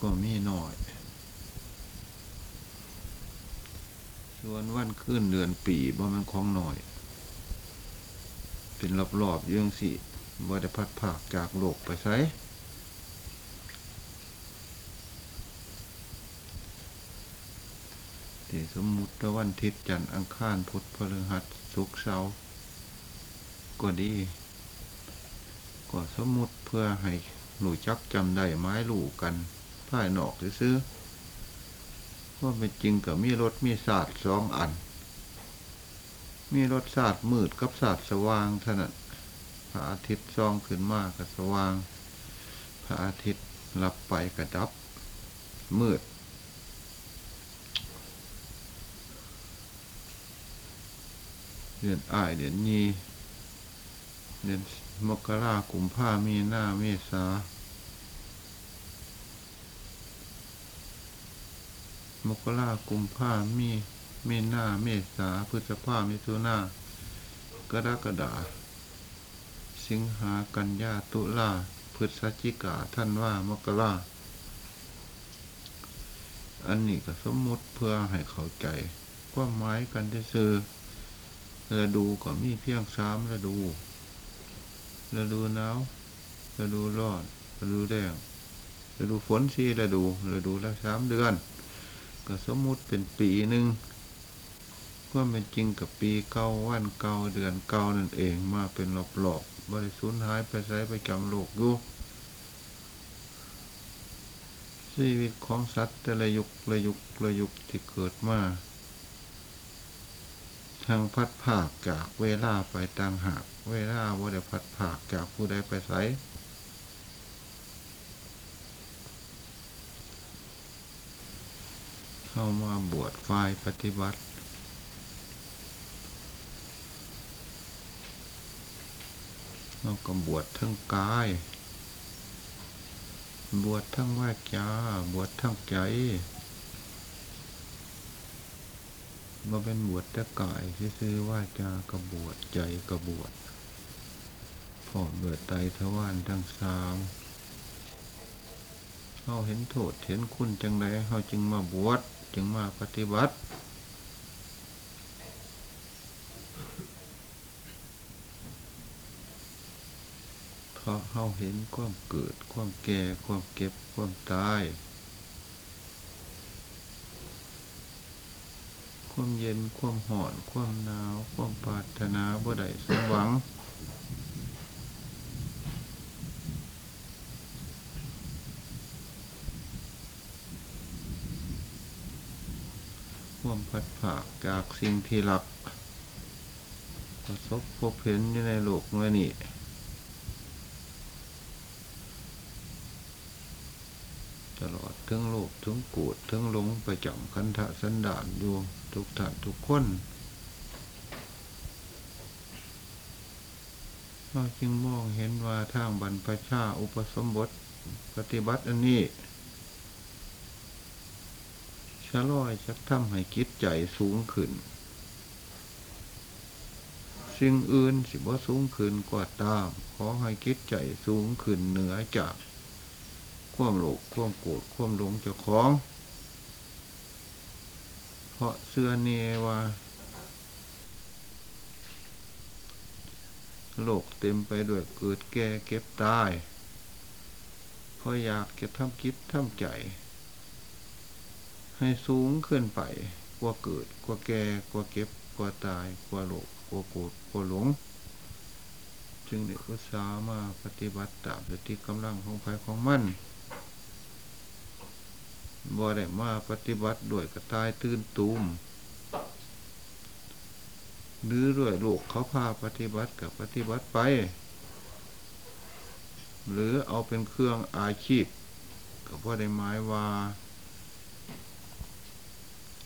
ก็มีน่อย ส่วนวันขึ้นเดือนปีบ่มันของหน่อย เป็นรอบๆอยังสิบ่ได้พัดผากจากโลกไปไสที่สมมุติว่าวันทิตย์จันทร์อังคารพุธพฤหัสศุกร์เสาร์ก็ดี ก็สมมุติเพื่อให้หนูจักจำได้ไม้หลู่กัน ภายนอกซื้อว่าเป็นจริงกับมีรถมีศาสตร์สองอัน มีรถศาสตร์มืดกับศาสตร์สว่างเท่านั้นพระอาทิตย์ซองขึ้นมากับสว่าง พระอาทิตย์รับไปกระดับ มืด เดือนอ้ายเดือนยีเดือนมกรากุมภามีหน้าเมษา มกรากุมภามีเมหน้าเมษาพฤษภามิถุนากรกฎาสิงหากันยาตุลาพฤศจิกาท่านว่ามกราอันนี้ก็สมมุติเพื่อให้เข้าใจความหมายกันที่ซื้อฤดูก็มีเพียงสามฤดูฤดูหนาวฤดูร้อนฤดูแล้งฤดูฝนสี่ฤดูฤดูละสามเดือน ก็สมมุติเป็นปีหนึ่งก็เป็นจริงกับปีเก้าวันเก้าเดือนเก้านั่นเองมาเป็นหลอกๆบริสุทธิ์หายไปใช้ไปจำโลกอยู่ชีวิตของสัตว์แต่ละยุคละยุคละยุคที่เกิดมาทางพัดผากจากเวลาไปต่างหาก เวลาว่าได้พัดผากจากผู้ใดไปไส เข้ามาบวชฝ่ายปฏิบัติ เราก็บวชทั้งกาย บวชทั้งวาจา บวชทั้งใจมาเป็นบวชแต่กายซื้อว่าจากระบวชใจกระบวชพอเบิดไตทวารทั้งสามเขาเห็นโทษเห็นคุณจังไดเขาจึงมาบวช จึงมาปฏิบัติ เพราะเขาเห็นความเกิด ความแก่ ความเก็บ ความตาย ความเย็น ความห่อน ความหนาว ความปรารถนาบ่ได้สมหวัง ความพัดผากจากสิ่งที่รัก ประสบพบเห็นอยู่ในโลกเมื่อนี้ตลอดทั้งโลกทั้งกรธทั้งหลงไปจำคันธะสันดานอยู่ทุกท่านทุกคนเราจึงมองเห็นว่าทางบรรพชาอุปสมบทปฏิบัติอันนี้ ชะลอยชักทำให้คิดใจสูงขึ้น สิ่งอื่นสิบ่สูงขึ้นกว่าตาม ขอให้คิดใจสูงขึ้นเหนือจาก ความโลภความโกรธความหลงเจ้าของ เพราะเสื้อเนว่า โลกเต็มไปด้วยเกิดแก่เก็บตายเพราะอยากจะทำคิดทำใจ ให้สูงขึ้นไปกว่าเกิดกว่าแก่กว่าเก็บกว่าตายกว่าโลภกว่าโกรธกว่าหลง จึงได้อุตสาห์มาปฏิบัติตามสติกำลังของภายของมั่นบ่ได้มาปฏิบัติด้วยกระตายตื่นตูมหรือด้วยโลกเขาพาปฏิบัติกับปฏิบัติไป หรือเอาเป็นเครื่องอาชีพก็บ่ได้หมายว่า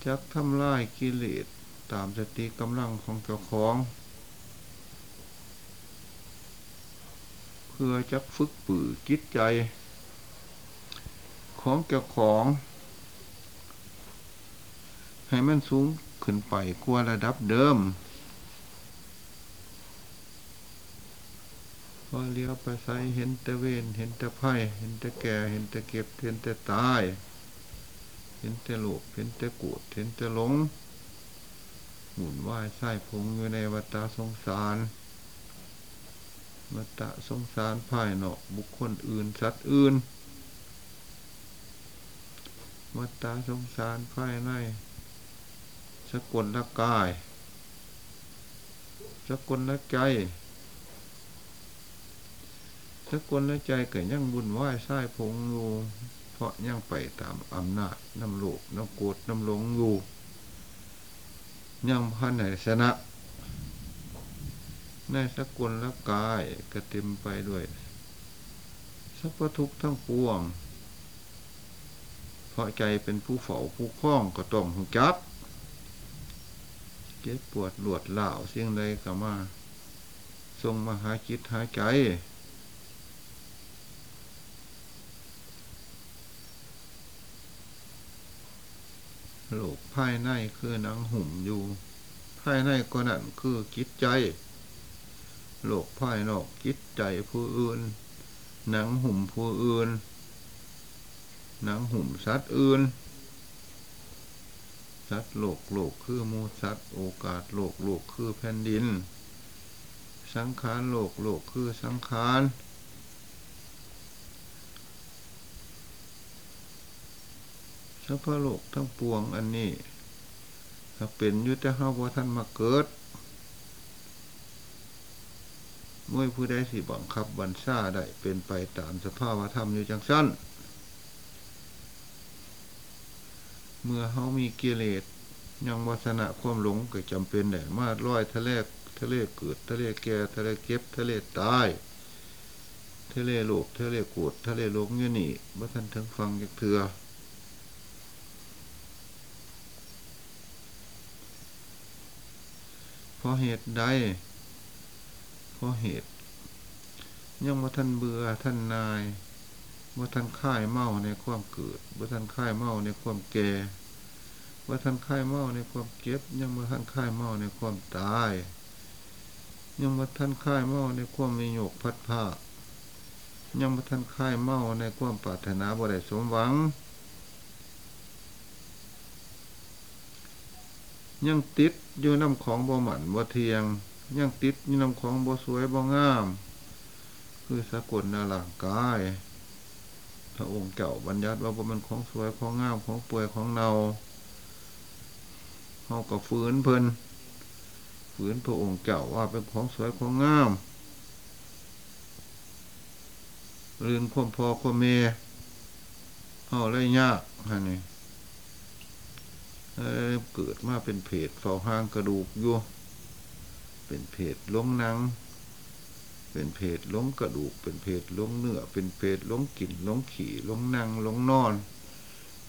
จักทำลายกิเลสตามสติกำลังของเจ้าของ เพื่อจักฝึกปือจิตใจ ของเจ้าของ ให้มันสูงขึ้นไปกว่าระดับเดิมพอเลี้ยวไปใส่เห็นแต่เวนเห็นแต่ไพ่เห็นแต่แก่ เห็นแต่เก็บ เห็นแต่ตาย เห็นแต่โลภเห็นแต่โกรธเห็นแต่หลงหมุนว่ายไส้พงอยู่ในวัฏสงสารวัฏสงสารภายนอกบุคคลอื่นสัตว์อื่นวัฏสงสารภายในสกลละกาย สกลละใจ สกลละใจเกิดยังบุญไหว้ไส้พงอยู่ ราะยังไปตามอำนาจน้ำโลกน้ำโกรธน้ำหลงอยู่ยังพันไหนชนะ ในสกุลละกายก็เต็มไปด้วยสัพพทุกข์ทั้งปวง เพราะใจเป็นผู้เฝ้าผู้คล้องก็ต้องหูจับ เจ็บปวดหลวดเหล่าเสียงใดก็มาทรงมาหาจิตหาใจ โลกภายในคือหนังหุ่มอยู่ ภายในก็นั่นคือจิตใจ โลกภายนอกจิตใจผู้อื่น หนังหุ่มผู้อื่น หนังหุ่มสัตว์อื่น สัตว์โลกโลกคือมูสัตว์โอกาสโลกโลกคือแผ่นดิน สังขารโลกโลกคือสังขาร สัพพะโลกทั้งปวงอันนี้ถ้าเป็นยุติห้าว่าท่านมาเกิดเมื่อผู้ใดสิบังคับบัญชาได้เป็นไปตามสภาวธรรมอยู่จังสั้น เมื่อเฮามีกิเลสยังวัฒนะความหลงก็จำเป็นได้มาร้อยทะเลทะเลเกิดทะเลแก่ทะเลเก็บทะเลตายทะเลโลกทะเลโกรธทะเลหลงอยู่นี่ว่าท่านถึงฟังจากเถื่อ เพราะเหตุใดเพราะเหตุยังว่าท่านเบื่อท่านนายว่าท่านค่ายเมาในความเกิดว่าท่านค่ายเมาในความแก่ว่าท่านค่ายเมาในความเก็บ ยังว่าท่านค่ายเมาในความตาย ยังว่าท่านค่ายเมาในความมีโยกพัดผ้ายังว่าท่านค่ายเมาในความปรารถนาบ่ได้สมหวัง ยังติดอยู่น้ำของบ่หมันบ่เทียง ยังติดอยู่น้ำของบ่สวยบ่งาม คือสกุลนาหลังกาย พระองค์เก่าบัญญัติว่าบ่มันของสวยของงามของเปื่อยของเนาเฮาก็ฝืนเพิ่นฝืนพระองค์เก่าว่าเป็นของสวยของงามลืนความพอความเมเฮาเลยยากฮะนี่ เกิดมาเป็นเพจเฝ้าห้างกระดูกอยู่เป็นเพจล้มนัง เป็นเพจล้มกระดูก เป็นเพจล้มเนื้อ เป็นเพจล้มกลิ่นล้มขี่ล้มนั่งล้มนอน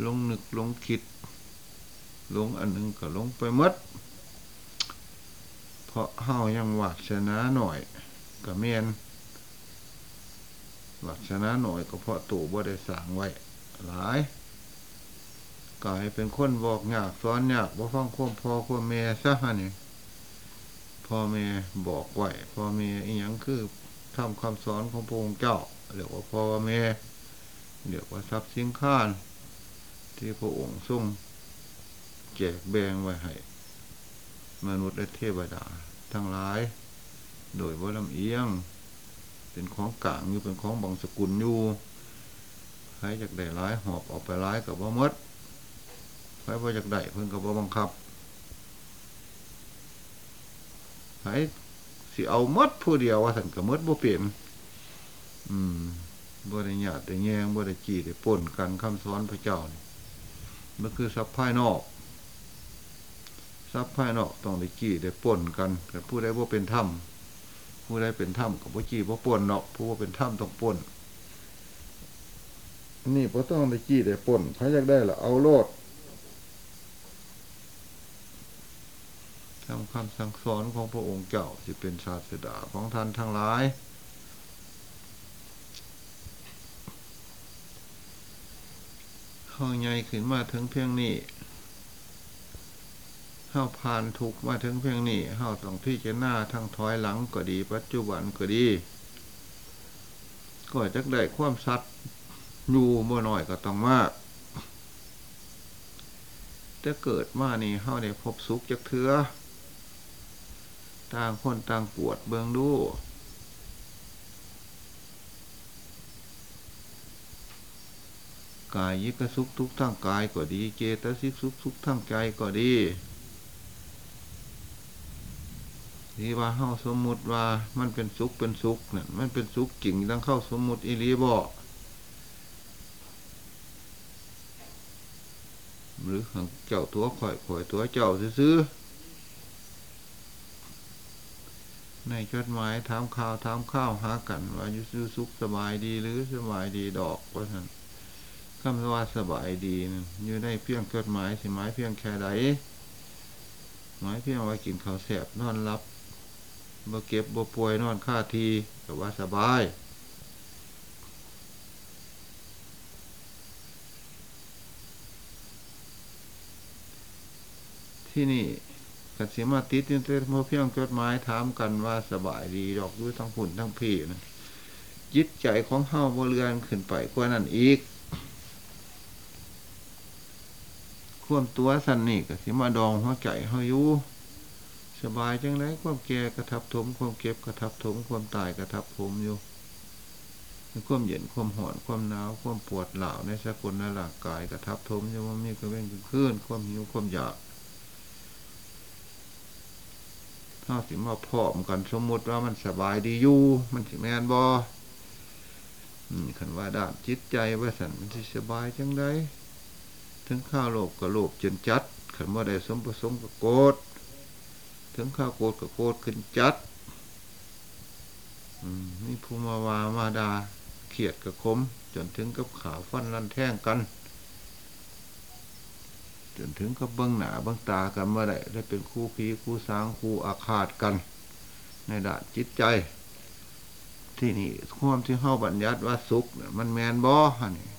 ล้มนึกล้มคิดล้มอันหนึ่งก็ล้มไปมดเพราะเฮายังหวัดชนะหน่อยกับเมียนหวัดชนะหน่อยก็เพราะตู่บ่ได้สางไว้หลาย กลายเป็นคนบอกยากสอนยากบ่ฟังความพ่อความแม่ซะฮะนี่พ่อแม่บอกไว้พ่อแม่อีหยังคือทำคำสอนของพระองค์เจ้าเรียกว่าพ่อแม่เรียกว่าทรัพย์สินข้านที่พระองค์ทรงแจกแบ่งไว้ให้มนุษย์และเทวดา ทั้งหลาย โดยว่าลำเอียง เป็นของกลางอยู่เป็นของบังสกุลอยู่ใครจากได้ร้ายหอบออกไปร้ายกับว่ามด ใครว่าจากได้เพิ่นกับว่าบังคับใครสิเอามดผู้เดียวว่าสันกับมดบ่เปลี่ยนอืมบ่ได้หยาดได้แยงบ่ได้จีได้ป่นกันคำสอนพระเจ้านี่มันคือทรัพย์ภายนอกทรัพย์ภายนอกต้องได้จี้ได้ป่นกันแต่ผู้ใดว่าเป็นถ้ำผู้ใดเป็นถ้ำกับผู้จี้ผู้ป่นเนาะผู้ว่าเป็นถ้ำต้องป่นนี่พอต้องได้จี้ได้ป่นใครอยากได้ละเอาโลดำคำสั่งสอนของพระองค์เจ้าจะเป็นศาสดาของท่านทั้งหลาย เข้าใหญ่ขึ้นมาถึงเพียงนี้เฮาผ่านทุกมาถึงเพียงนี้เฮาต้องพิจารณาทั้งถอยหลังก็ดี ปัจจุบันก็ดีก็จักได้ความสัตย์อยู่บ่น้อยก็ต้องมากแต่เกิดมานี่เฮาได้พบสุขจักเถือ ต่างคนต่างปวดเบิงดูกายยิกสุขทุกทั้งกายก็ดี เจตสิกสุขทุกทั้งใจก็ดีที่ว่าเฮาสมมุติว่ามันเป็นสุขเป็นสุขเนี่ยมันเป็นสุขจริงต้องเข้าสมมุติอีรีบ่หรือของเจ้าตัวข่อยข่อยตัวเจ้าซื้อ ในจดหมายถามข่าวถามข้าวหากันว่าอยู่สุขสบายดีหรือสบายดีดอกว่าท่านคำว่าสบายดีนั่นอยู่ในเพียงจดหมายสิหมายเพียงแค่ใดหมายเพียงว่ากินข้าวแสบนอนรับบ่เก็บบ่ป่วยนอนค่าทีแต่ว่าสบายที่นี่ กันสิมาติดนี่เต้เพียงจดหมายถามกันว่าสบายดีดอกด้วยทั้งผุนทั้งพี่นะจิตใจของเฮาบ่เรือนขึ้นไปกว่านั้นอีกควมตัวสันนี่ก็สิมาดองหัวใจเฮาอยู่สบายจังไรความแก่กระทับถมความเก็บกระทับถมความตายกระทับผมอยู่ความเย็นความหอนความหนาวความปวดเหล่าในสกุลในร่างกายกระทับถมอยู่ว่ามีกระเว้นขึ้นความหิวความอยาก ถ้าสิมาพร้อมกันสมมติว่ามันสบายดีอยู่ มันสิแมนบอขันว่าด้านจิตใจว่าสันมันสิสบายจังไดถึงข้าวโลกกับโลกจนจัดขันว่าได้สมประสงค์กับโกดถึงข้าวโกดกับโกดขึ้นจัดนี่ภูมาวามาดาเขียดกับคม จนถึงกับขาฟันลันแท่งกัน จนถึงกับเบิ้งหนาเบิ้งตากันเมื่อไรได้เป็นคู่พีคู่สางคู่อาฆาตกัน ในด้านจิตใจ ที่นี่ความที่เข้าบัญญัติว่าสุขมันแมนบ่ฮะนี่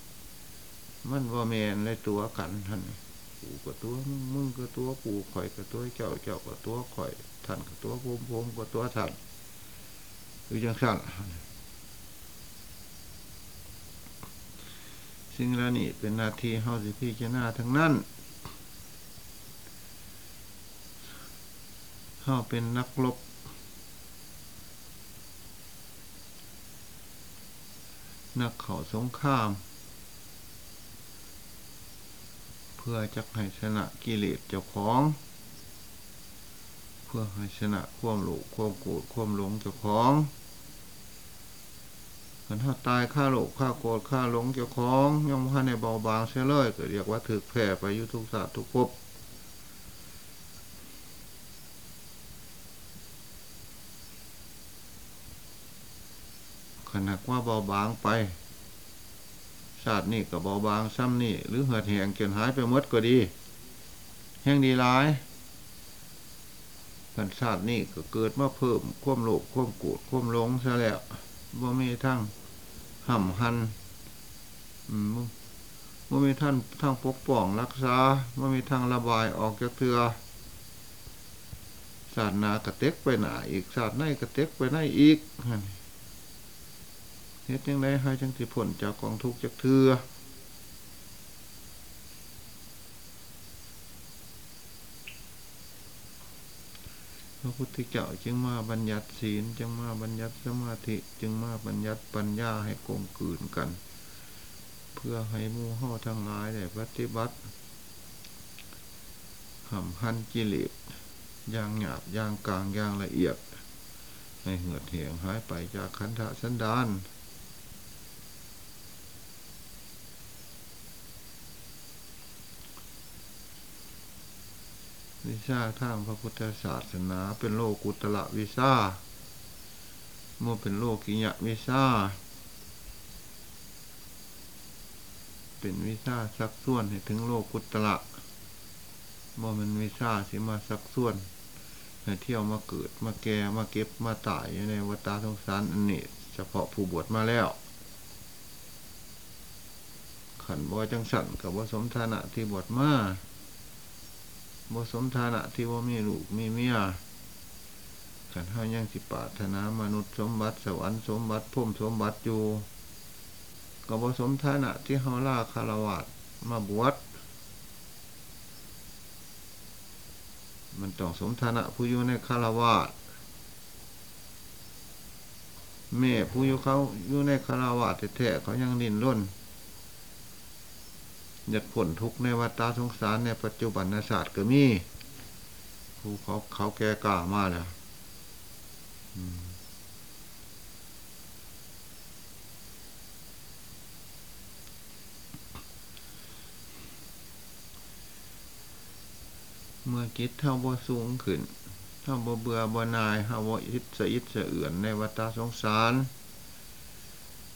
มันว่าแมนในตัวกันท่านนี่กูกับตัวมึงมึงกับตัวกูข่อยกับตัวเจ้าเจ้ากับตัวข่อยท่านกับตัวผมผมกับตัวท่านคือจังสั่นสิ่งล่านี้เป็นนาทีเฮาสิพี่จะหน้าทั้งนั้น เฮาเป็นนักลบนักเข่าสงคราม เพื่อจะให้ชนะกิเลสเจ้าของ เพื่อให้ชนะความโลภความโกรธความหลงเจ้าของกันถ้าตายฆ่าโลภฆ่าโกรธฆ่าหลงเจ้าของย่อมว่าในเบาบางเสียเลยก็เรียกว่าถึกแผ่ไปยุทุกศาสตร์ทุกภพ ขนักว่าเบาบางไปศาสตร์นี่กับเบาบางซ้ำนี่ หรือเหือดแหงจนหายไปมดก็ดีแห้งดีร้ายกันศาตร์นี่ก็เกิดมาเพิ่มควมโลภควมโกรธควมหลงซะแล้วบ่มีทั้งห่ำหันบ่มีท่านทั้งปกป้องรักษาบ่มีทั้งระบายออกจากเถือศาสตร์นากระเต็กไปหนาอีกศาสตร์ในกระเต็กไปในอีก เฮ็ดยังไงให้จังสิผลจากกองทุกจากเถือพระพุทธเจ้าจึงมาบัญญัติศีลจึงมาบัญญัติสมาธิจึงมาบัญญัติปัญญาให้กลมกลืนกัน เพื่อให้มู่ห่อทั้งหลายได้ปฏิบัติห่ำหันกิเลสอย่างหยาบอย่างกลางอย่างละเอียดให้เหือดเหงหายไปจากขันธสันดาน วิชาทางพระพุทธศาสนา เป็นโลกุตละวิชาเมื่อเป็นโลกิยะวิชาเป็นวิชาสักส่วนให้ถึงโลกุตละเมื่อมันวิชาสิมาสักส่วนให้เที่ยวมาเกิดมาแก่มาเก็บมาตายในวัฏสงสารอันนี้ เฉพาะผู้บวชมาแล้วขันบ่จังสันกับว่าสมฐานะที่บวชมา บ่สมฐานะที่ว่ามีลูกมีเมียขันห้ายังสิปาถนามนุษย์สมบัติสวรรค์สมบัติพุ่มสมบัติอยู่ก็ผสมฐานะที่เฮาล่าคารวะมาบวชมันต้องสมฐานะผู้อยู่ในคารวะแม่ผู้อยู่เขาอยู่ในคารวะแท้ๆเขายังดิ้นร่น อยากผลทุกในวัฏสงสารในปัจจุบันศาสตร์ก็มีผู้เขาเขาแก่กล้ามาแล้วเมื่อจิตเท่าบ่สูงขึ้นเท่าบ่เบื่อบ่นายเท่าบ่อิดสะอิดสเอื่อนในวัฏสงสาร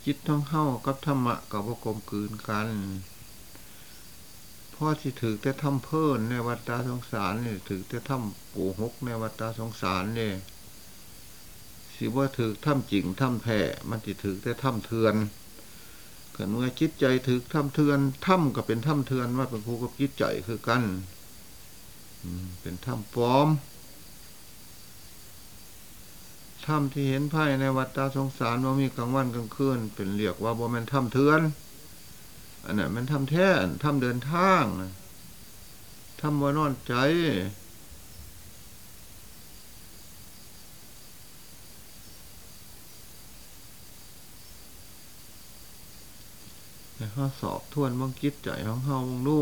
จิตท่องเข้ากับธรรมะกับบ่กลมกลืนกัน พ่อที่ถือแต่ทำเพิ่นในวัฏสงสารนี่ถือแต่ทำปูหกในวัฏสงสารนี่สิว่าถือทำจริงทำแผ่มันจะถือแต่ทำเทือนเกิดเมื่อจิตใจถือทำเทือนทำก็เป็นทำเทือนว่าเป็นครูกับจิตใจคือกันเป็นถ้ำปลอมถ้ำที่เห็นไพ่ในวัดตาสงสารว่ามีกลางวันกลางคืนเป็นเรียกว่าบ่แมนถ้ำเทือน อันนั้นมันถ้ำแท้ถ้ำเดินทางถ้ำว่านอนใจแต่ข้อสอบทวนบางคิดใจของเฮาบางดู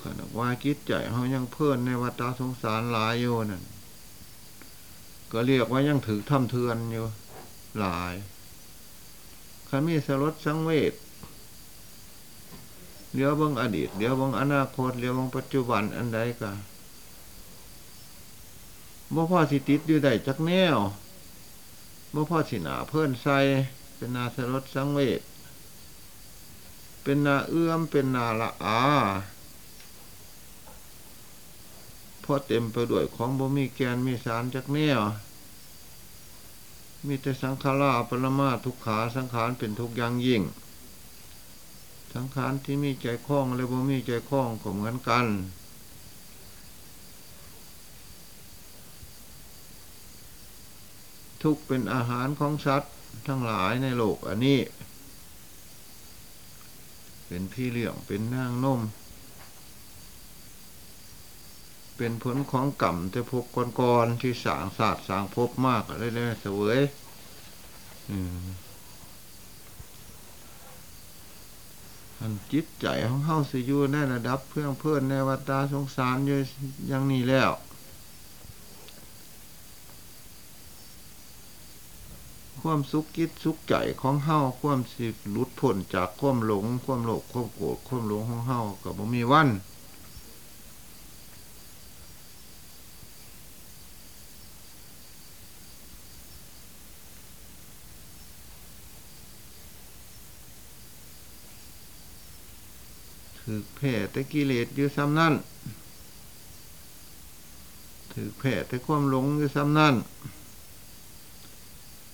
ขณะว่าคิดใจเขายังเพิ่นในวัฏสงสารหลายอยู่นั่นก็เรียกว่ายังถือทำเทือนอยู่หลายคันมีสลดสังเวช เดี๋ยวบางอดีตเดี๋ยวบางอนาคตเดี๋ยวบางปัจจุบันอันใดก็บ่พ่อสิติดอยู่ได้จักแนวบ่พ่อสิหนาเพิ่นใส่เป็นนาสลดสังเวชเป็นนาเอื้อมเป็นนาละอาพราะเต็มไปด้วยของบ่มีแกนมีสารจากแนวมีแต่สังขาราปรมาทุกขาสังขารเป็นทุกอย่างยิ่ง สังขารที่มีใจคล้องและบ่มีใจคล้องก็เหมือนกัน ทุกเป็นอาหารของสัตว์ทั้งหลายในโลกอันนี้ เป็นพี่เลี้ยงเป็นนางนม เป็นผลของกรรมแต่พบก่อนๆที่สางศาสตร์สางพบมากเลยเลยเสวยอั นจิตใจของเฮาสิอยู่ในระดับเพื่อนเพื่อนในวัฏสงสารอยู่อย่างนี้แล้วความสุขคิดสุขใจของเฮาความสิหลุดพ้นจากความหลง ความโลภความโกรธความหลงของเฮากับบ่มีวันถือ แผ่แต่กิเลสอยู่ซ้ำนั่นถือแผ่แต่ความหลงอยู่ซ้ำนั่น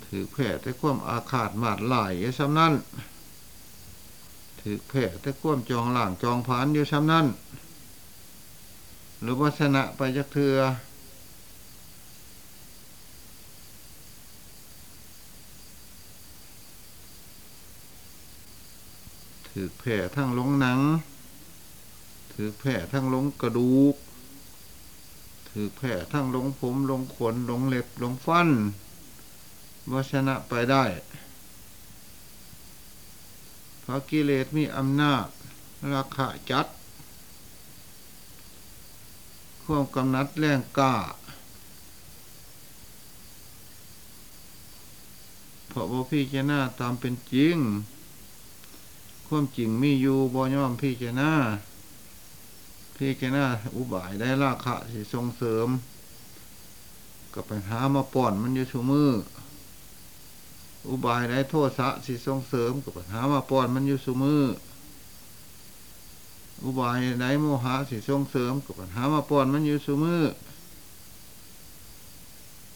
ถือแผ่แต่ความอาฆาตมาดหลายอยู่ซ้ำนั่นถือแผ่แต่ความจองหลังจองผานอยู่ซ้ำนั่นหรือวัฒนะไปจักเถือถือแผ่ทั้งลงหนัง ถือแผ่ทั้งลงกระดูก ถือแผ่ทั้งลงผมลงขนลงเล็บลงฟันวชนะไปได้เพราะกิเลสมีอำนาจ ราคาจัดควมกำนัดแรงกล้าเพราะว่าพี่จน้าตามเป็นจริง ความจริงมีอยู่บ่ย่อมพี่จน้า พี่แกน่าอุบายได้ราคะสิส่งเสริม กับปัญหามาป่อนมันอยู่ชูมือ อุบายได้โทษสะสิส่งเสริม กับปัญหามาป่อนมันอยู่ชูมือ อุบายได้โมหะสิส่งเสริม กับปัญหามาป่อนมันอยู่ชูมือ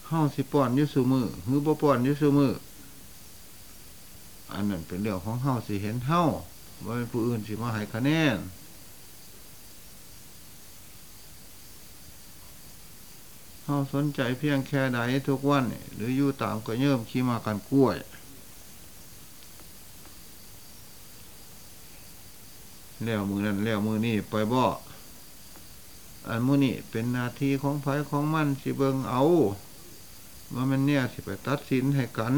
เฮาสิป่อนอยู่สูมือหือบ่ป่อนอยู่สูมืออันนั้นเป็นเรื่องของเฮาสิเห็นเฮาว่าเป็นผู้อื่นสิมาให้คะแนน เฮาสนใจเพียงแค่ใดทุกวัน หรืออยู่ตามก็เยิ่มขี้มากันกล้วย แล้วมือนั่นแล้วมือนี่ไปบ่ออันมือนี่เป็นนาทีของไผของมันสิเบิงเอาว่ามันเนี่ยสิไปตัดสินให้กัน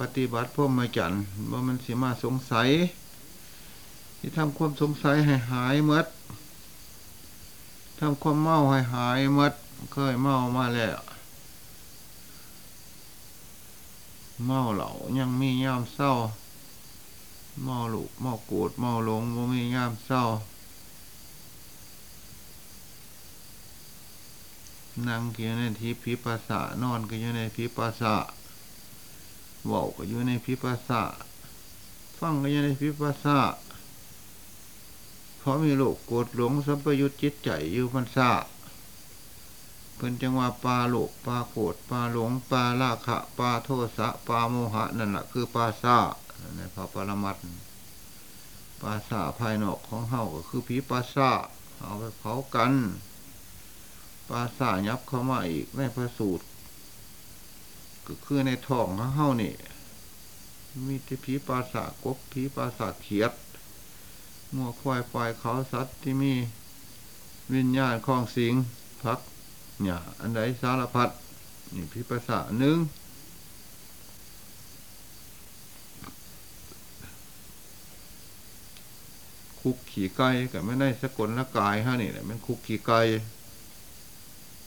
ปฏิบัติพ่อมาจันว่ามันสิมาสงสัย ที่ทำความสงสัยให้หายเมดทำความเมาให้หายเมดเคยเมามาแล้วเมาเหล่ายังมียามเศร้า เมาหลูกเมาโกรธเมาหลงบ่มียามเศร้านั่งก็อยู่ในที่พิปัสสะนอนก็อยู่ในพิปัสสะ ว้าก็อยู่ในพิปัสสะฟังก็อยู่ในพิปัสสะเพราะมีโลกโกรธหลงสัมปยุตจิตใจอยู่พันษะเพิ่นจังว่าปลาโลกปลาโกรธปลาหลงปลาราคะปลาโทสะปลาโมหะนั่นแหละคือปลาซาในพระปรมัตถ์ปลาซาภายนอกของเฮาก็คือผีปลาซาเอาไปเผากันปลาซายับเข้ามาอีกในพระสูตร ก็คือในท้องเฮานี่ มีที่ผีปลาสากบผีปลาสาเขียดงัวควายปลายเขาสัตว์ที่มีวิญญาณคลองสิงพักเนี่ยอันใดสารพัดนี่พิภาษาหนึ่งคุกขี่ไก่กับไม่ได้สกลละกายฮะนี่แหละมันคุกขี่ไก่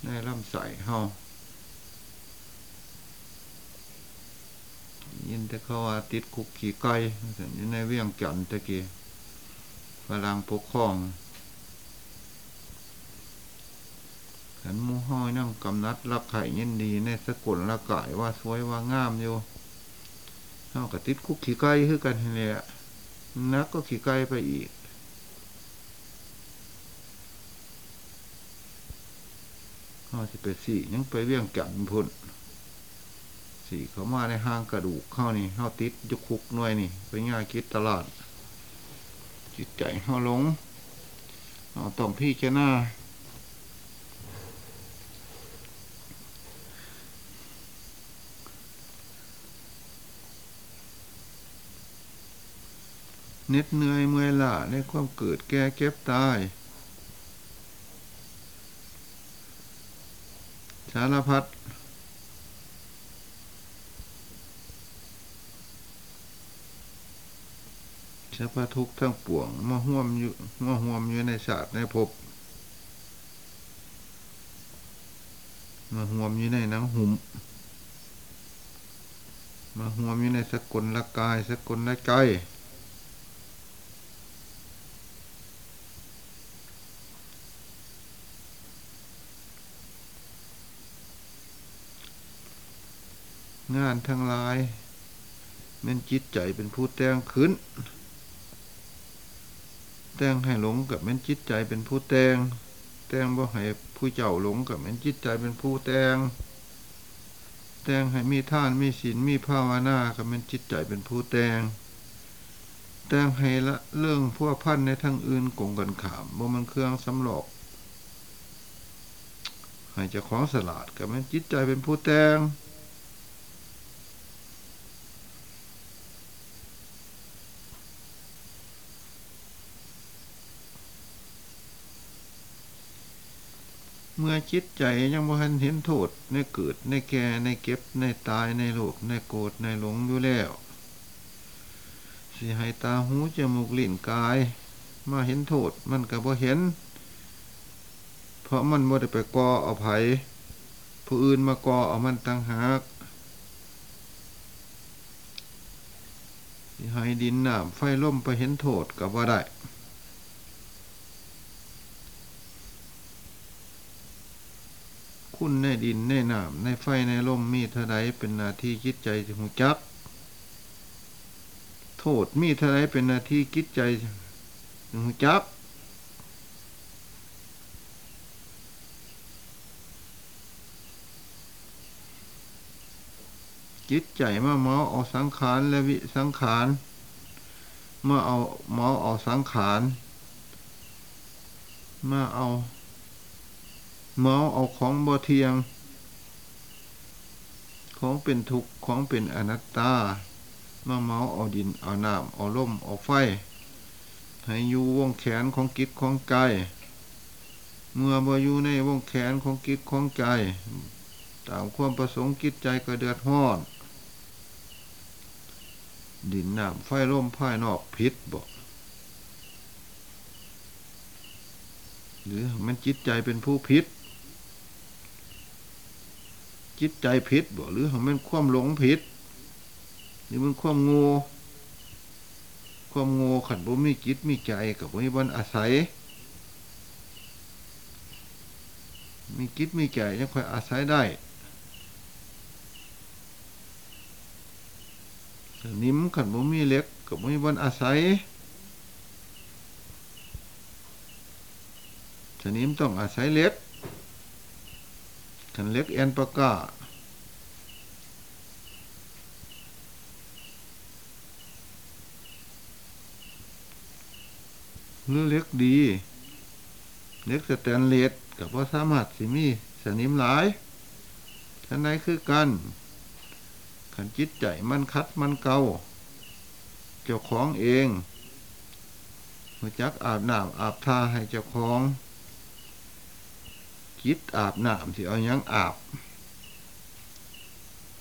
ในลำใส่เฮา ยินแต่เขาว่าติดคุกขี่ไก่อยู่ในเวียงจันตะกี้ฝรั่งปกครองขันมูห้อยนั่งกำนัดรักไข่ยินดีในสกุลละกายว่าสวยว่างามอยู่เท่ากับติดคุกขี่ไก่คือกันเนี่ยนักก็ขี่ไก่ไปอีกเขาจะไปสี่ยังไปเวียงจันพุ่น สี่เขามาในห้างกระดูกเข้านี่เขาติดยุคุกหน่วยนี่ไปง่ายคิดตลาด จิตใจเขาหลงเอาต้องพี่เจ้าหน้าเน็ดเหนื่อยเมื่อยล้าในความเกิดแก่เก็บตาย สารพัด สรรพทุกข์ทั้งปวงมาห่วมอยู่มาห่วมอยู่ในศาสตร์ในภพมาห่วมอยู่ในหนังหุ่มมาห่วมอยู่ในสกุลละกาย สกุลละใจงานทั้งหลายมันจิตใจเป็นผู้แต่งขึ้น แต่งให้หลงกับแมันจิตใจเป็นผู้แต่งแต่งบ่ให้ผู้เจ้าหลงกับแมันจิตใจเป็นผู้แต่งแต่งให้มีท่านมีศีลมีภาวนากับแมันจิตใจเป็นผู้แต่งแต่งให้ละเรื่องพวกพันในทางอื่นกงกันขามบ่มันเครื่องสำหลอกให้เจ้าของสลาดกับแมันจิตใจเป็นผู้แต่ง เมื่อจิตใจยังบ่ทันเห็นโทษในเกิดในแก่ในเก็บในตายในโลภในโกรธในหลงอยู่แล้วสิให้ตาหูจมูกลิ้นกาย มาเห็นโทษมันก็บ่เห็น เพราะมันบ่ได้ไปก่อเอาไผผู้อื่นมาก่อเอามันต่างหากสิให้ดินน้ำไฟล่มไปเห็นโทษก็บ่ได้ คุณในดินในน้ำในไฟในลมมีเท่าใดเป็นนาที่จิตใจหูจัก โทษมีเท่าใดเป็นนาที่จิตใจหูจักจิตใจมาเมาเอาสังขารและวิสังขารมาเอาเมาเอาสังขารมาเอา เมาเอาของบ่เทียง ของเป็นทุกข์ของเป็นอนัตตา มาเมาเอาดินเอาน้ำเอาลมเอาไฟ ให้อยู่วงแขนของกิจของใจเมื่อบ่อยู่ในวงแขนของกิจของใจตามความประสงค์กิจใจก็เดือดร้อน ดินน้ำไฟลมภายนอกพิษบ่หรือมันจิตใจเป็นผู้พิษ จิตใจพิษบ่หรือมันความหลงพิษหรือมันความง่ความง่ขันบ่มีจิตมีใจกับบ่มีบันอาศัย มีจิตมีใจยังค่อยอาศัยได้นิ่มขันบ่มีเล็กกับบ่มีบันอาศัยสนิมต้องอาศัยเล็ก ขันเล็กแอนปากาหรือเล็กดี เล็กสแตนเลสกับว่าสามารถสิมีสนิมหลายท่านไหนคือกัน ขันจิตใจมันคัดมันเกาเจ้าของเองหัวจักอาบน้ำอาบทาให้เจ้าของ จิตอาบน้ำที่เอายังอาบ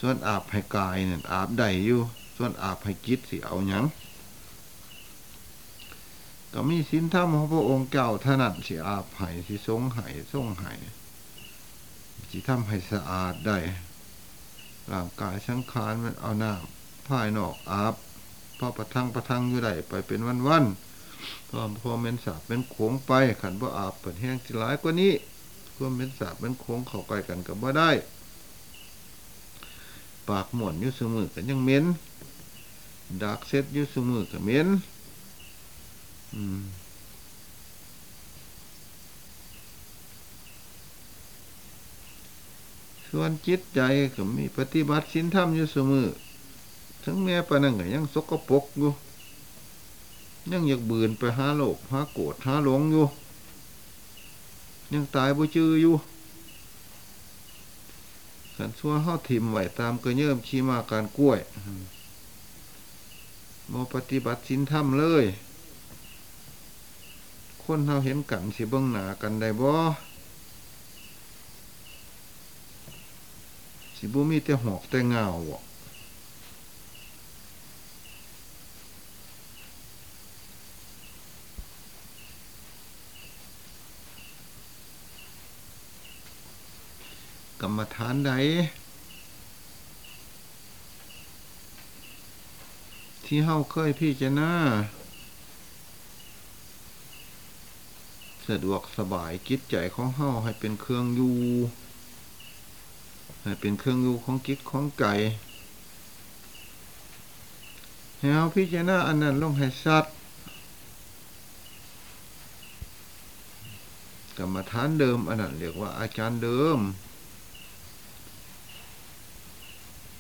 ส่วนอาบให้กายเนี่ยอาบได้อยู่ ส่วนอาบให้จิตสิเอายังก็มีสินธรรมของพระองค์เจ้าถนัดสิอาบให้สิทรงให้ทรงให้สิทำให้สะอาดได้ร่างกายสังขารมันเอาน้ำภายนอกอาบพอประทังประทังอยู่ได้ไปเป็นวันวันพอพอเมนสาบเป็นโขงไปขันว่าอาบเปิดแห้งสิหลายกว่านี้ ร่วมเป็นสาบเป็นโค้งเข้าใกล้กันกับว่าได้ ปากหมวนยุสมือกันยังเม้นดักเซตยุสมือกับเม้นส่วนจิตใจก็มีปฏิบัติสินธรรมอยู่เสมอทั้งแม่ปนังก็ยังสกปรกอยู่ ยังอยากบืนไปหาโลกหาโกรธหาหลงอยู่ ยังตายบ่จืออยู่ขันชั่วห้าถิ่มไหวตามก็เยิ่มชีมาการกล้วยโมปฏิบัติสินธรรมเลย คนเราเห็นกันสิเบื้องหนากันได้บ่สิบุมีแต่หอกแต่เงา กรรมฐานใด ที่เฮาเคยพี่จะน้าสะดวกสบายจิตใจของเฮาให้เป็นเครื่องอยู่ให้เป็นเครื่องอยู่ของจิตของใจให้เฮาพี่จน้าอันนั้นลงให้สัตว์กรรมฐานเดิมอันนั้นเรียกว่าอาจารย์เดิม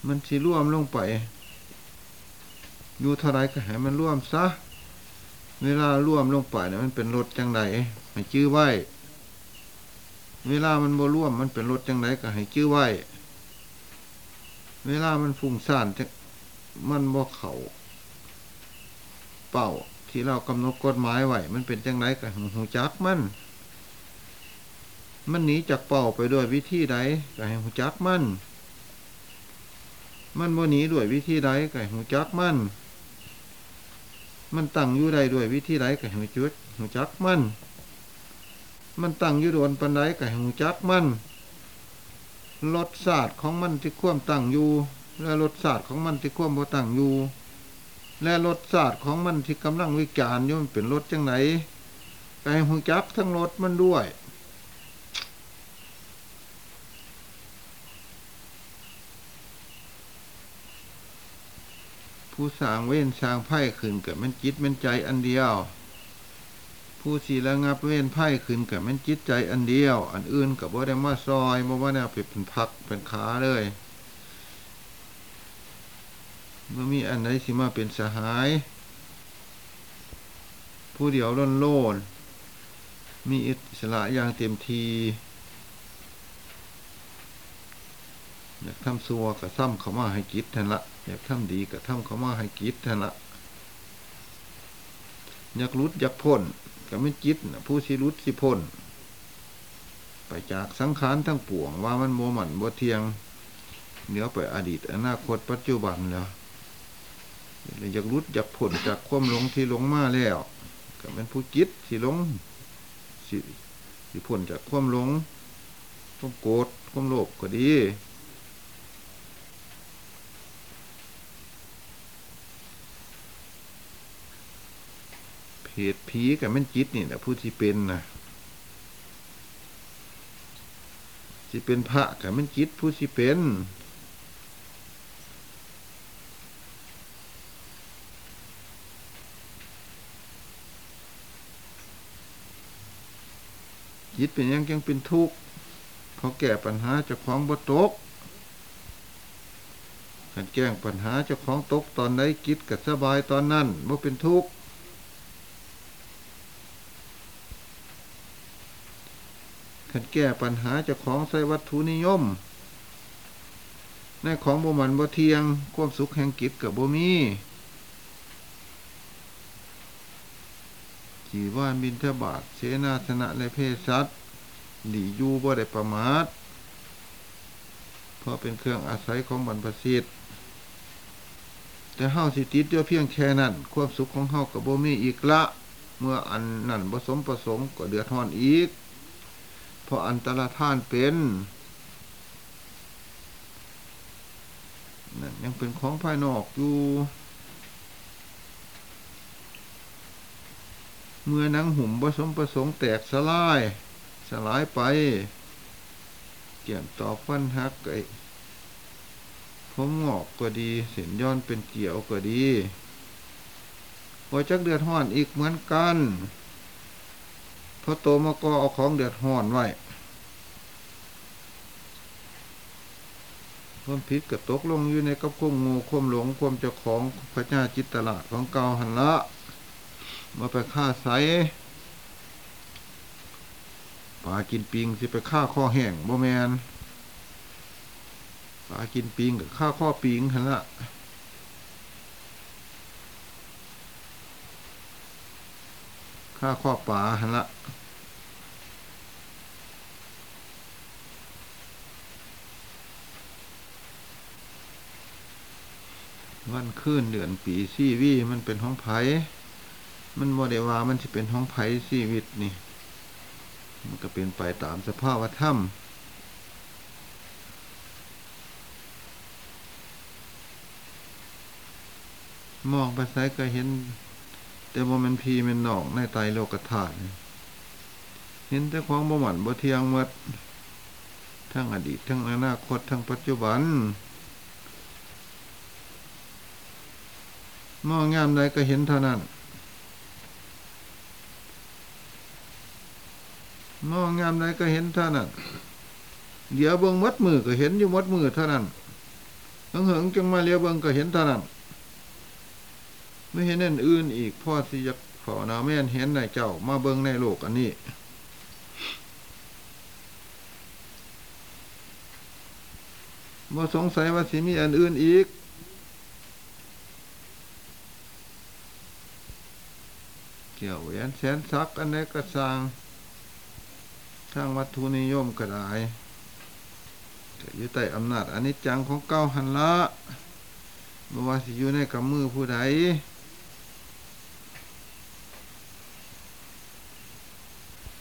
มันสิร่วมลงไป อยู่เท่าไรก็ให้มันร่วมซะ เวลาร่วมลงไปเนี่ยมันเป็นรถจังไดให้ชื่อไว้ เวลามันบ่ร่วมมันเป็นรถจังไดก็ให้ชื่อไว้ เวลามันฟุ้งซ่านมันบ่เข่าเป่าที่เรากำหนดกฎหมายไว้ มันเป็นจังไดก็หูจักมัน มันหนีจากเป่าไปด้วยวิธีใดก็ให้หูจักมัน มันบ่หนีด้วยวิธีใดไก่หูจักมัน มันตั้งอยู่ใดด้วยวิธีใดไก่หูจุดหูจักมัน มันตั้งอยู่โดนปันใดไก่หูจักมันรสชาสติของมันที่ควมตั้งอยู่ และรสชาสติของมันที่ควมบ่ตั้งอยู่ และรสชาสติของมันที่กำลังวิจารณ์ยมเป็นรสจังไหนไก่หูจักทั้งรสมันด้วย ผู้สร้างเว้นสร้างไพ่ขึ้นกับมันจิตมันใจอันเดียว ผู้สีระงับเว้นไพ่ขึ้นกับมันจิตใจอันเดียว อันอื่นกับว่าได้มาซอยมาว่าเนี่ยเป็นพักเป็นขาเลยเมื่อมีอันไหนสิมาเป็นสหาย ผู้เดียวล้นโลนมีอิสระอย่างเต็มที อยากทำซัวกับซ้ำเขามาให้กิจทันละอยากทำดีกับทำเขามาให้กิจทันละอยากรุดอยากพ้นก็ไม่จิตผู้สิรุดสิพ้นไปจากสังขารทั้งปวง ว่ามันโมหมันบ่เทียงเหนือไปอดีตอนาคตปัจจุบันแล้วอยากรุดอยากพ้นจากความหลงที่หลงมาแล้วก็เป็นผู้จิตสิหลงสิสิพ้นจากความหลงความโกรธความโลภก็ดี เพศผีกับมันจิตนี่แหละผู้ที่เป็นนะที่เป็นพระกับมันจิตผู้ที่เป็นจิตเป็นยังยังเป็นทุกข์เพราะแก้ปัญหาจะคล้องบ่ตกการแก้งปัญหาจะคล้องตกตอนใดจิตกับสบายตอนนั้นบ่เป็นทุกข์ การแก้ปัญหาจะคล้าของใส่วัตถุนิยม ในของบ่มันบ่เทียง ความสุขแห่งจิตกับบ่มีขี่ว่านบินทบาทเสนาสนะและเพศสัตว์หลีอยู่บ่ได้ประมาทเพราะเป็นเครื่องอาศัยของบรรพสิทธิ์แต่เฮาสิติดเดียวเพียงแค่นั้น ความสุขของเฮากับบ่มีอีกละ เมื่ออันนั้นผสมประสงค์ก็เดือดร้อนอีก เพราะอันตรธานเป็นนั่นยังเป็นของภายนอกอยู่ เมื่อนังหุ่มผสมประสงค์แตกสลาย สลายไปเกี่ยมต่อฟันหักไอ้ผมงอกก็ดี เส้นย้อนเป็นเกี่ยวก็ดีพอจักเดือดห้อนอีกเหมือนกัน เพราะโตมาก็เอาของเดือดห้อนไว้ความผิดกับตกลงอยู่ในกับควมงูควมหลงควมเจ้าของพระเจ้าจิตตลาดของเก่าหันละ มาไปฆ่าใสปลากินปิงสิไปฆ่าข้อแห้งบ่แมนปลากินปิงกับฆ่าข้อปิงหันละ ฆ่าข้อปลาหันละวันคืนเดือนปีซีวีมันเป็นห้องไผ่มันโมเดวามันจะเป็นห้องไผ่ชีวิตนี่ มันก็เป็นไปตามสภาพธรรมมองไปไสก็เห็น แต่บ่แมันพีมันนอกในไตโลกธาตุเห็นแต่ของบ่หมันบ่เที่ยงหมดทั้งอดีตทั้งอนาคตทั้งปัจจุบัน มองงามใดก็เห็นเท่านั้น มองงามใดก็เห็นเท่านั้น เดี๋ยวเบิ่งมัดมือก็เห็นอยู่มัดมือเท่านั้นเหิงเหิงจังมาเลี้ยวเบิ่งก็เห็นเท่านั้น ไม่เห็นนั่นอื่นอีกพ่อสิอยากขอนาแม่นเห็นในเจ้ามาเบิ่งในโลกอันนี้บ่สงสัยว่าสิมีอันอื่นอีกเกี่ยวแหวนแสนซักอันใดก็สางทางวัตถุนิยมก็ได้ก็อยู่ใต้อำนาจอันนิจจังของเก้าหันละบ่ว่าสิอยู่ในกำมือผู้ใด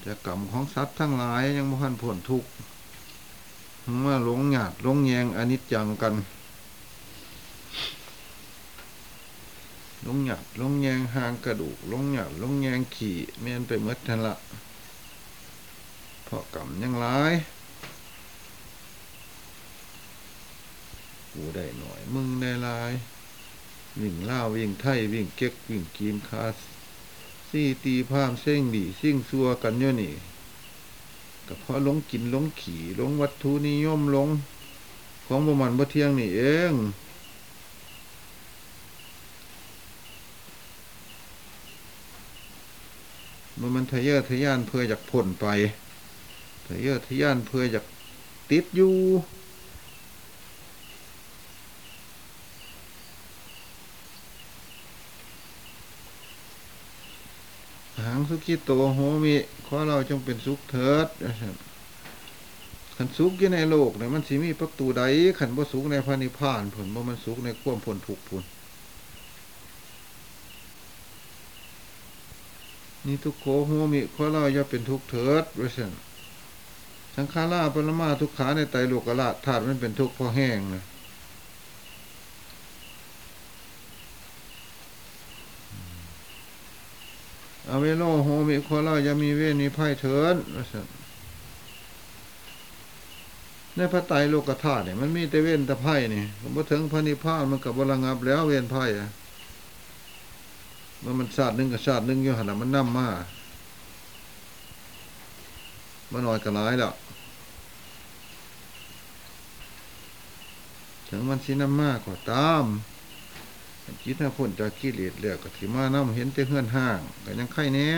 จะกรรมของสัตว์ทั้งหลายยังบ่ทันพ้นทุกข์เมื่อหลงหยาดหลงแยงอนิจจังกันหลงหยาดหลงแยงหางกระดูกหลงหยาดหลงแยงขี่เมียนไปเมดทันละเพราะกรรมยังร้ายกูได้หน่อยมึงได้ลาย วิ่งล่าวิ่งไทยวิ่งเก๊กวิ่งกีนคาส ซี่ตีพามเส้งดีซิ่งซัวกันอยู่นี่ก็เพราะหลงกินหลงขี่หลงวัตถุนิยมหลง ของบ่มันบ่เที่ยงนี่เองมันมันทะเยอทะยานเพื่ออยากพ้นไปทะเยอทะยานเพื่ออยากติดอยู่ สุขิโตโหมิขอเราจงเป็นสุขเถิดขันสุขอยู่ในโลกเนี่ยมันสิมีประตูใดขันบ่สุขในพระนิพพานผลบ่มันสุขในความพ้นทุกผลนี่ทุกโขโหมิขอเราอย่าเป็นทุกเถิดว่าซั่นสังขาราปรมาทุกขาในไตโลกราชธาตุมันเป็นทุกข์เพราะแห้งนะ อเวโลโหมิขอเราอย่ามีเวรมีภัยเถินในพระไตรโลกธาตุเนี่ยมันมีแต่เว้นแต่ไพ่นี่ผมพอถึงพระนิพพานมันกับบระงับแล้วเว้นไพ่อะมันมันชาติหนึ่งกับชาติหนึ่งอยู่หันน่ะมันนั่มมามันน้อยกับร้ายแล้วถึงมันสิน้ำมากกว่าตาม จิตถ้าพ้นจากกิเลสแล้วก็ถิมาน้ำเห็นแต่เฮือนห้างก็ยังไข่เนี้ย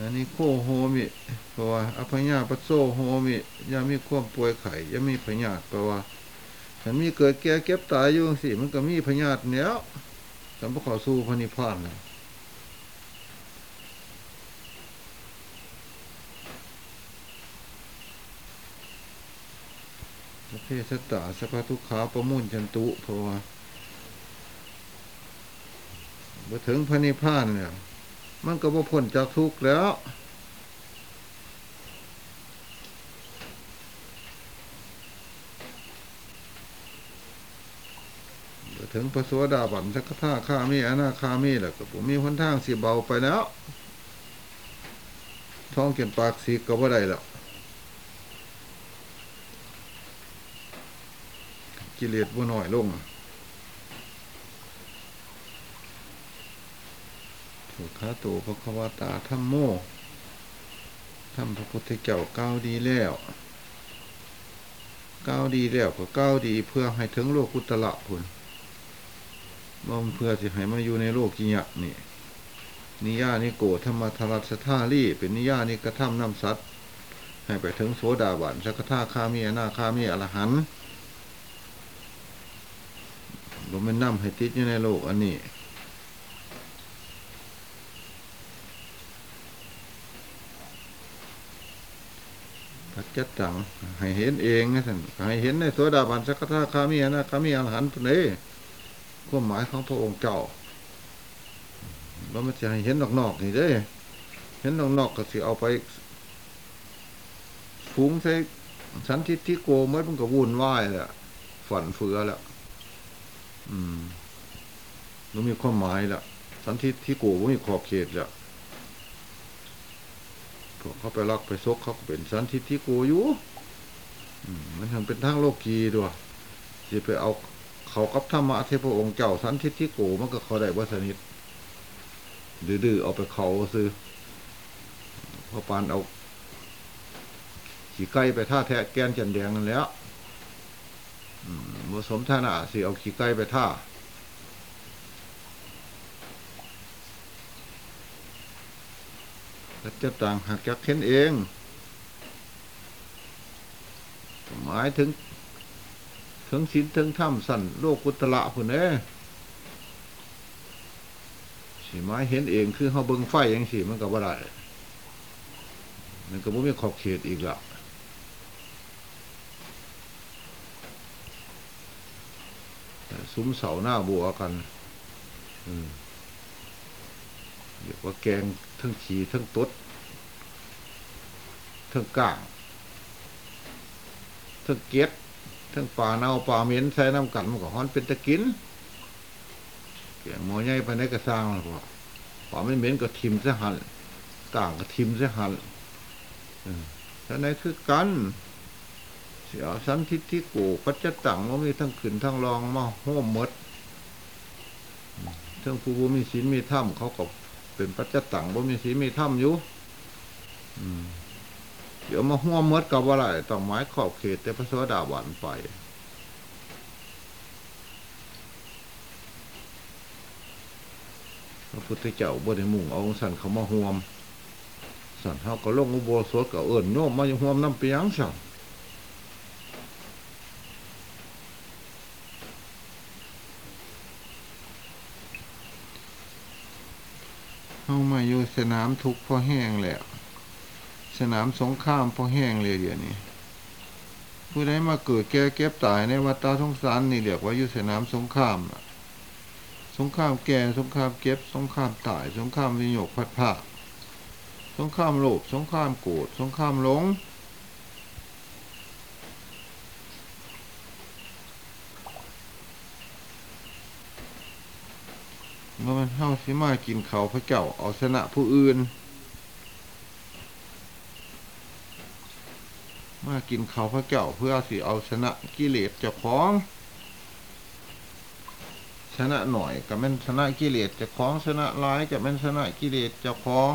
อันนี้โคโฮมิเพราะว่าอภัญญาปโซโฮมิยามีความป่วยไข้ยามีพยาธิเพราะว่าฉันมีเกิดแก่เก็บตายอยู่สิมันก็มีพยาธิเนี้ยฉันบ่ขอสู้พระนิพพานเลย สพเพสตตาสภทุกขาประมุ่นจันตุเพราะว่าบ่ถึงพระนิพพานเนี่ยมันก็บ่พ้นจากทุกข์แล้วถึงพระสวสดาบันสักท่าข้ามีอนาคามีแหละก็ผมมีหนทางสีเบาไปแล้ว ท้องเก็นปากสีก็บ่ได้แล้ว กิเลสบ่น้อยลงสุขาโตพระควตาธรรมโมธรรมพระพุทธเจ้าก้าวดีแล้วก้าวดีแล้วก็ก้าวดีเพื่อให้ถึงโลกุตละพุนบ่มเพื่อสิให้มาอยู่ในโลกกิยะนี่นิยานิโกธรรมทรัสธาลีเป็นนิยานิกระทำนำสัตว์ให้ไปถึงโสดาบันสักทาคามีอนาคามีอรหันต์ บ่แม่นนำให้ติดอยู่ในโลกอันนี้ปัจจตังให้เห็นเองนะท่านให้เห็นในตัวดาบันสักทาคามีอนาคามีอรหันต์พุ่นเด้ความหมายของพระองค์เจ้าเราไม่จะให้เห็นนอกๆนี่เด้เห็นนอกๆก็สิเอาไปฟุ้งใส่สันทิฏฐิโกเมื่อมันก็วุ่นวายแหละฝันเฟือแล้ว อืมมันมีความหมายแล้วสันทิฏฐิโกมันมีขอบเขตแล้วพวกเขาไปรักไปซกเขาก็เป็นสันทิฏฐิโกอยู่มันทำเป็นทางโลกีด้วยจะไปเอาเขากับธรรมะเทพองค์เจ้าสันทิฏฐิโกมันก็เขาได้วัสนิทดื้อๆเอาไปเขาซื้อพอปานเอาขี่ไก่ไปท่าแทะแกนจันแดงนั่นแล้ว ผสมท่านาสิเอาขี่ไก่ไปท่าแล้วจะต่างหักจักเข็นเอง หมายถึงถึงศีลถึงธรรมสั่นโลกุตละพุ่นเอ้สีไม้เห็นเองคือเขาเบิงไฟอย่างสีมันก็บ่ได้มันก็บ่มีขอบเขตอีกละ ซุ้มเสาหน้าบัวกันเรียกว่าแกงทั้งขีทั้งตดทั้งก้างทั้งเก็ดทั้งปลาเน่าปลาเหม็นใส่น้ำกันมันก็ฮ้อนเป็นตะกินแกงหมอใหญ่ไปในกระซังหรอกปลาไม่เหม็นก็ทิมซะหันก้างก็ทิมซะหันท่านไหนคือกัน เสียสันทิฏฐิโกปัจจตังว่ามีทั้งขืนทั้งรองมาห้มมดทั้งผู้บ่มีศีลมีธรรมเขาก็เป็นปัจจตังบ่มีศีลมีธรรมอยู่เดี๋ยวมาห้วมมดกับว่าไรต้องไม้ขอบเขตแต่พระสวสดาบันไปพระพุทธเจ้าบ่ได้มุ่งเอาสันเขามาห่วมสันเขาก็ลงอุโบสถก็เอิ่นโน้มมาอยู่ห่วมน้ำเปียงสั่ง เข้ามาอยู่สนามทุกข์พอแห้งแล้ว สนามสงครามพอแห้งเลยเดี๋ยวนี้ผู้ใดมาเกิดแก่เก็บตายในวัฏฏะสงสารนี่เรียกว่าอยู่สนามสงครามสงครามแก่สงครามเก็บ สงครามตาย สงครามวิโยคพัดผ่าสงครามโลภสงครามโกรธสงครามหลง เมื่อมันเฮาสิมากินเขาพระเจ้าเอาชนะผู้อื่น มากินเขาพระเจ้าเพื่อสิเอาชนะกิเลสเจ้าของ ชนะหน่อยก็แม่นชนะกิเลสเจ้าของชนะหลายก็แม่นชนะกิเลสเจ้าของ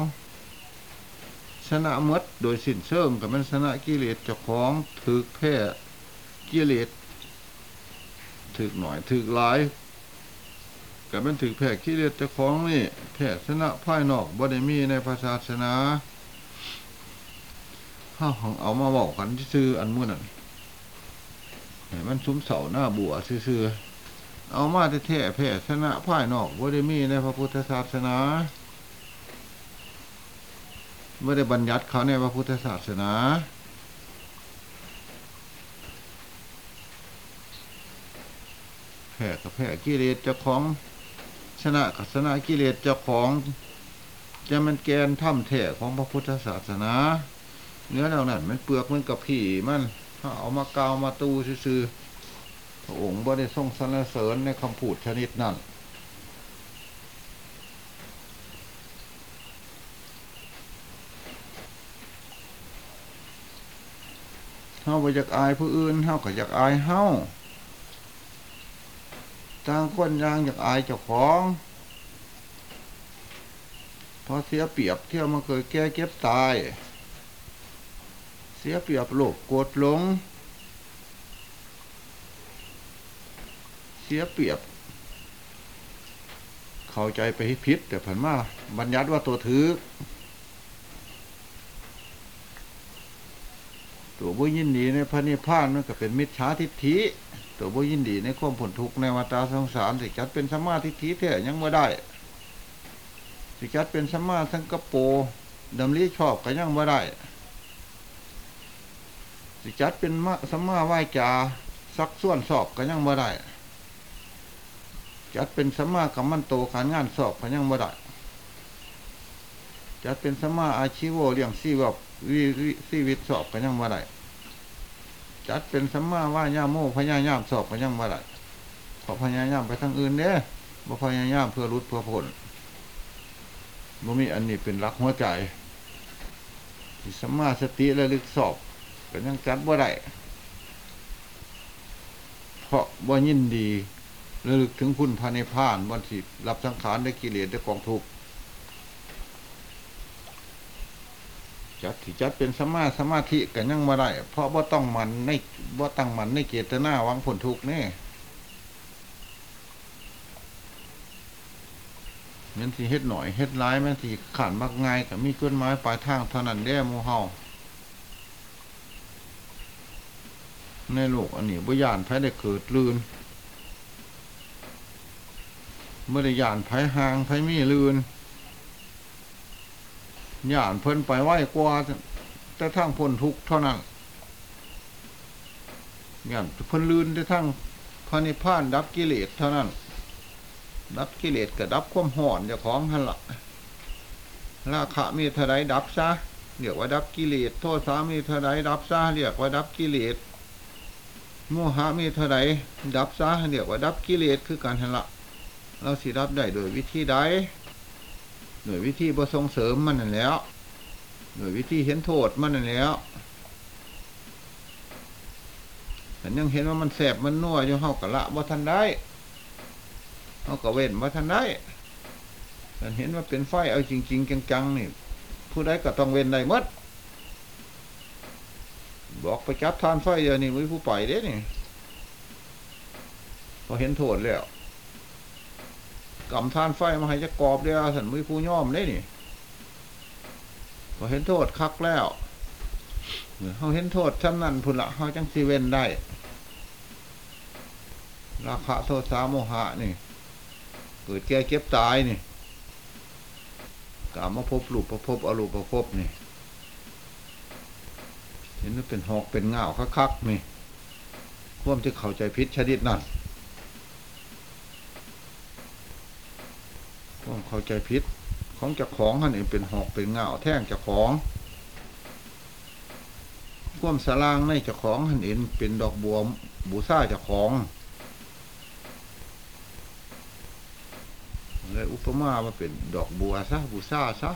ชนะมดโดยสิ้นเชิงก็แม่นชนะกิเลสเจ้าของถึกแพ้กิเลสถึกหน่อยถึกหลาย ก็เป็นถึงแผ่ขี้เลียดเจ้าของนี่แผ่ชนะภายนอกบ่ได้มีในพระศาสนาข้าของเอามาบอกกันซื่ออันมื้อนั้นให้มันซุ้มเสาหน้าบัวซื่อเอามาแท้แผ่ชนะภายนอกบ่ได้มีในพระพุทธศาสนาบ่ได้บัญญัติเขาในพระพุทธศาสนาแผ่กับแผ่กิเลสเจ้าของ ชนะกับชนะกิเลสเจ้าของ จะมันแกนถ้ำแท้ของพระพุทธศาสนา เนื้อเหล่านั้นมันเปลือกมันกับผีมันถ้าเอามากาวมาตูซื่อพระองค์บ่ได้ทรงสรรเสริญในคำพูดชนิดนั้นเฮาบ่อยากอายผู้อื่นเฮาก็อยากอายเฮา ต่างคนย่างอยากอายเจ้าของพอเสียเปรียบเที่ยวมาเกิดแก่เก็บตาย เสียเปรียบโลภโกรธหลง เสียเปรียบ เข้าใจไปให้ผิดแต่ผันมาบัญญัติว่าตัวถือตัวบุยินดีในพระนิพพานมันก็เป็นมิจฉาทิฏฐิ ตัวบ่ยินดีในความผลทุกข์ในวัฏสงสารสิจัดเป็นสัมมาทิฏฐิแท้ยังบ่ได้ สิจัดเป็นสัมมาสังกปรดำริชอบก็ยังบ่ได้ สิจัดเป็นมะสมมาไหวจาซักส่วนสอบก็ยังบ่ได้ จัดเป็นสัมมากัมมันโตการงานสอบก็ยังบ่ได้จัดเป็นสัมมาอาชีวะเลี้ยงชีวบวิวิชีวิตสอบก็ยังบ่ได้ จัดเป็นสัมมาว่าย่าโมพญายามสอบพญามว่าไรขอพญายามไปทางอื่นเด้บ่พญายามเพื่อรุดเพื่อผลบ่มีอันนี้เป็นรักหัวใจสัมมาสติระลึกสอบก็ยังจัดบ่ได้เพราะบ่ยินดีระลึกถึงคุณพระในพานวันสิรับสังขารได้กิเลสได้กองทุกข์ จัดที่จัดเป็นสมาสมาธิกันยังมาได้ เพราะว่าต้องมันในว่าตั้งมันในเจตนาหวังผลทุกข์นี่มันสิเฮ็ดหน่อยเฮ็ดร้ายมันสิขันมักง่ายกับมีกฎหมายปลายทางเท่านั้นแด้หมูเฮาในโลกอันนี้บ่ยานไผได้เกิดลื่นเมื่อได้ยานไผห่างไผมีลื่น ย่านเพิ่นไปไหวกว่าแต่ทั้งพ้นทุกเท่านั้นย่านเพิ่นลื่นแต่ทั้งพระนิพพานดับกิเลสเท่านั้น ดับกิเลสกับดับความห่อนเจ้าของหันละราคะมีเท่าไรดับซะเรียกว่าดับกิเลสโทษสามีเท่าไรดับซะเรียกว่าดับกิเลสโมหะมีเท่าไรดับซะเรียกว่าดับกิเลสคือการหันละเราสิดับได้โดยวิธีใด หน่วยวิธีประส่งเสริมมันนั่นแล้วหน่วยวิธีเห็นโทษมันนั่นแล้วแต่ยังเห็นว่ามันแสบมันนัวอยู่เฮากะละว่าทันได้เฮากะเว้นว่าทันได้แต่เห็นว่าเป็นไฟเอาจริง ๆ จังๆนี่ผู้ใดก็ต้องเว้นได้หมดบอกไปจับทานไฟเดี๋ยวนี้วิผู้ปล่อยเด้นี่พอเห็นโทษแล้ว กำทานไฟมาให้จะกรอบเดียวสันมือผู้ย่อมได้นี่พอเห็นโทษคักแล้วเขาเห็นโทษชั้นนั้นพุ่นละเขาจังซีเวนได้ ราคะโทษสาโมหะนี่ เกิดแก่เก็บตายนี่กามาพบรูปประพบอรูปประพบนี่เห็นว่าเป็นหอกเป็นเงาคักๆนี่ความที่เข้าใจพิษชนิดนั้นความ เข้าใจพิษของเจ้าของท่านเองเป็นหอกเป็นเงาแท่งเจ้าของควมสลางในเจ้าของท่านเองเป็นดอกบัวบูซ่าเจ้าของเลยอุปมาว่าเป็นดอกบัวซะบูซ่าซะ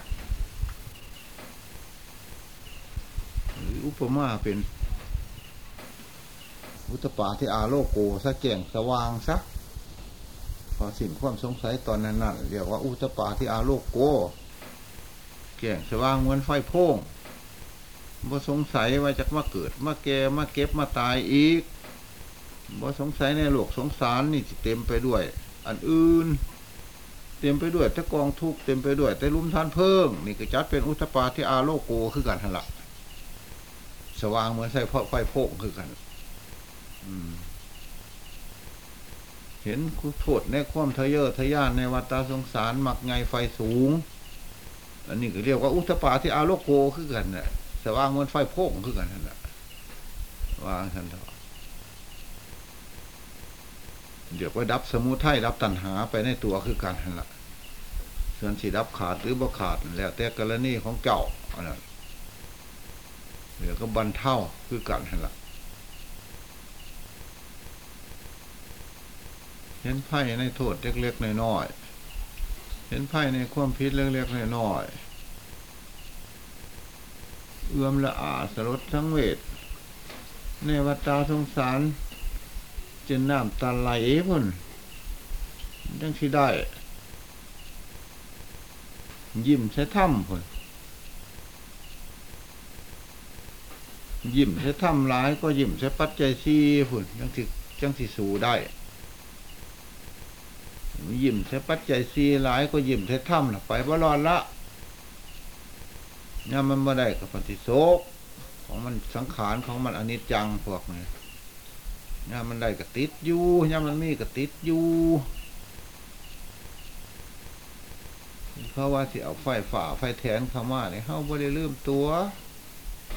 หรืออุปมาเป็นอุตปาที่อาโลโกซะแจ้งสว่างซะ พอสิ้นความสงสัยตอนนั้นนั่นเรียกว่าอุตปาที่อาโลโกแจ้งสว่างเหมือนไฟโพ่งบ่สงสัยว่าจะมาเกิด มาแก่มาเก็บมาตายอีกบ่สงสัยในโลกสงสารนี่เต็มไปด้วย อันอื่น เต็มไปด้วยแต่กองทุกเต็มไปด้วย แต่ลุ่มท่านเพิ่ง นี่ก็จัดเป็นอุตปาที่อาโลโกคือกันหันละสว่างเหมือนใส่ไฟโพ่งคือกัน อืม เห็นโทษในความทะเยอทะยานในวัฏสงสารหมักไงไฟสูง อันนี้ก็เรียกว่าอุตปาที่อาโลโกคือกันน่ะสว่างเหมือนไฟโพ่งคือกันนั่นแหละวางทันทีเดี๋ยวไปดับสมุทัยดับตัณหาไปในตัวคือกันนั่นแหละส่วนสีดับขาดหรือบ่ขาดแล้วแต่กรณีของเจ้าอันนั้นเดี๋ยวก็บรรเท่าคือกันนั่นแหละ เห็นไพ่ในโทษเล็กๆน้อยๆเห็นไพ่ในความพิษเล็กๆน้อยๆเอื้อมละอาสลดทั้งเวท ในวัฏฏาสงสารจนน้ำตาไหลพุ่นยังที่ได้ ยิ้มใช้ถ้ำพุ่นยิ้มใช้ถ้ำร้ายก็ยิ้มใช้ปัจจัยซีพุ่นยังที่ยังที่สูได้ ยิ้มใช้ปัจจัยซีหลายก็ยิ้มใช้ถ้ำละไปบ่รอดละเนี่ยมันบ่ได้กับปฏิโศกของมันสังขารของมันอนิจจังพวกนี้ยามมันได้ก็ติดอยู่ยามมันมีก็ติดอยู่เพราะว่าที่เอาไฟฝ่าไฟแทนเข้ามาเนี่ยเฮาบ่ได้ลืมตัว